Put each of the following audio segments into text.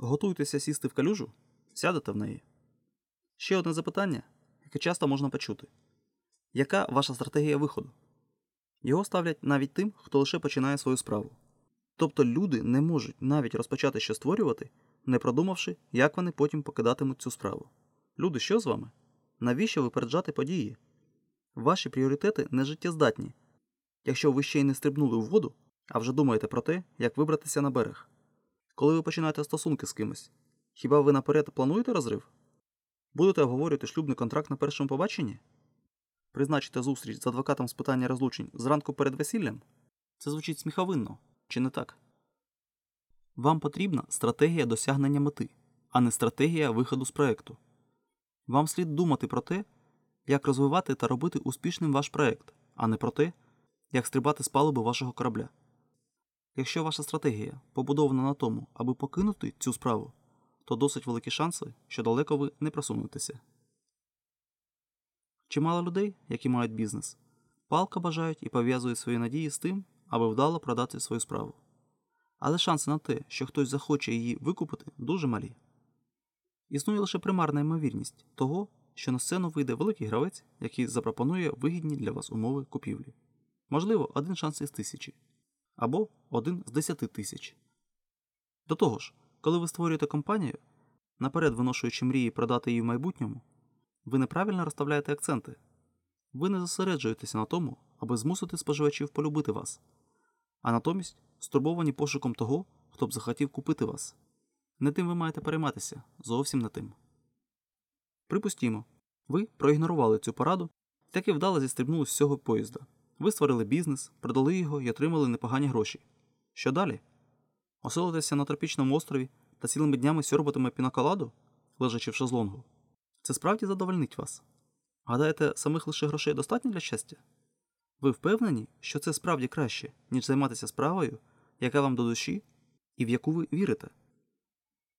Готуєтеся сісти в калюжу, сядете в неї. Ще одне запитання, яке часто можна почути: яка ваша стратегія виходу? Його ставлять навіть тим, хто лише починає свою справу. Тобто люди не можуть навіть розпочати що створювати, не продумавши, як вони потім покидатимуть цю справу. Люди, що з вами? Навіщо випереджати події? Ваші пріоритети не життєздатні, якщо ви ще й не стрибнули у воду, а вже думаєте про те, як вибратися на берег. Коли ви починаєте стосунки з кимось, хіба ви наперед плануєте розрив? Будете обговорювати шлюбний контракт на першому побаченні? Призначите зустріч з адвокатом з питання розлучень зранку перед весіллям? Це звучить сміховинно, чи не так? Вам потрібна стратегія досягнення мети, а не стратегія виходу з проекту. Вам слід думати про те, як розвивати та робити успішним ваш проект, а не про те, як стрибати з палуби вашого корабля. Якщо ваша стратегія побудована на тому, аби покинути цю справу, то досить великі шанси, що далеко ви не просунетеся. Чимало людей, які мають бізнес, палка бажають і пов'язують свої надії з тим, аби вдало продати свою справу. Але шанси на те, що хтось захоче її викупити, дуже малі. Існує лише примарна ймовірність того, що на сцену вийде великий гравець, який запропонує вигідні для вас умови купівлі. Можливо, один шанс із тисячі або один з десяти тисяч. До того ж, коли ви створюєте компанію, наперед виношуючи мрії продати її в майбутньому, ви неправильно розставляєте акценти. Ви не зосереджуєтеся на тому, аби змусити споживачів полюбити вас, а натомість стурбовані пошуком того, хто б захотів купити вас. Не тим ви маєте перейматися, зовсім не тим. Припустімо, ви проігнорували цю пораду, так і вдало зістрибнули з цього поїзда. Ви створили бізнес, продали його і отримали непогані гроші. Що далі? Оселитися на тропічному острові та цілими днями сьорбатиме пінаколаду, лежачи в шезлонгу. Це справді задовольнить вас. Гадаєте, самих лише грошей достатньо для щастя? Ви впевнені, що це справді краще, ніж займатися справою, яка вам до душі і в яку ви вірите?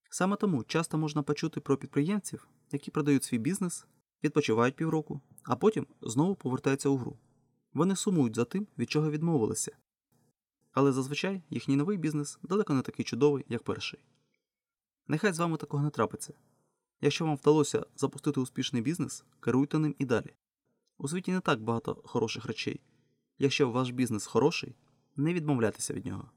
Саме тому часто можна почути про підприємців, які продають свій бізнес, відпочивають півроку, а потім знову повертаються у гру. Вони сумують за тим, від чого відмовилися. Але зазвичай їхній новий бізнес далеко не такий чудовий, як перший. Нехай з вами такого не трапиться. Якщо вам вдалося запустити успішний бізнес, керуйте ним і далі. У світі не так багато хороших речей. Якщо ваш бізнес хороший, не відмовляйтеся від нього.